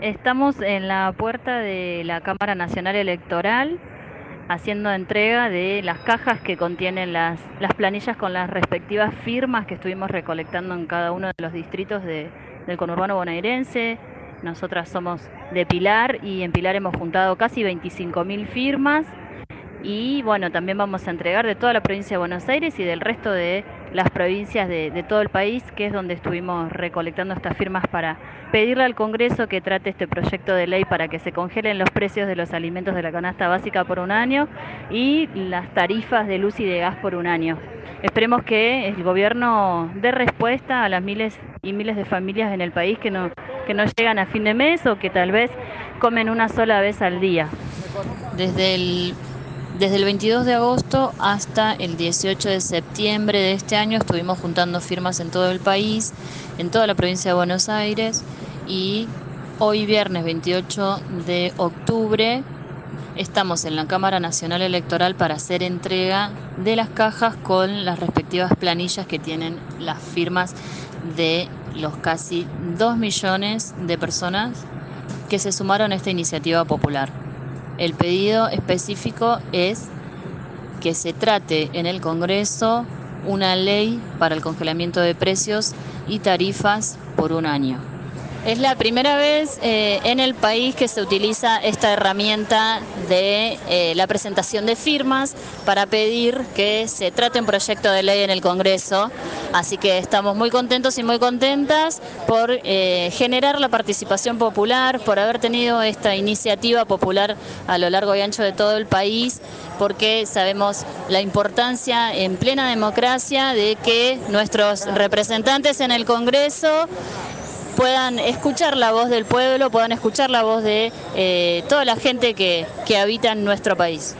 Estamos en la puerta de la Cámara Nacional Electoral haciendo entrega de las cajas que contienen las, las planillas con las respectivas firmas que estuvimos recolectando en cada uno de los distritos de, del conurbano bonaerense. Nosotras somos de Pilar y en Pilar hemos juntado casi 25.000 firmas y bueno, también vamos a entregar de toda la provincia de Buenos Aires y del resto de las provincias de, todo el país, que es donde estuvimos recolectando estas firmas para pedirle al Congreso que trate este proyecto de ley para que se congelen los precios de los alimentos de la canasta básica por un año y las tarifas de luz y de gas por un año. Esperemos que el gobierno dé respuesta a las miles y miles de familias en el país que no, que no llegan a fin de mes o que tal vez comen una sola vez al día. Desde el desde el 22 de agosto hasta el 18 de septiembre de este año estuvimos juntando firmas en todo el país, en toda la provincia de Buenos Aires y hoy viernes 28 de octubre estamos en la Cámara Nacional Electoral para hacer entrega de las cajas con las respectivas planillas que tienen las firmas de los casi 2 millones de personas que se sumaron a esta iniciativa popular. El pedido específico es que se trate en el Congreso una ley para el congelamiento de precios y tarifas por un año. Es la primera vez eh, en el país que se utiliza esta herramienta de eh, la presentación de firmas para pedir que se trate un proyecto de ley en el Congreso. Así que estamos muy contentos y muy contentas por eh, generar la participación popular, por haber tenido esta iniciativa popular a lo largo y ancho de todo el país, porque sabemos la importancia en plena democracia de que nuestros representantes en el Congreso puedan escuchar la voz del pueblo, puedan escuchar la voz de eh, toda la gente que, que habita en nuestro país.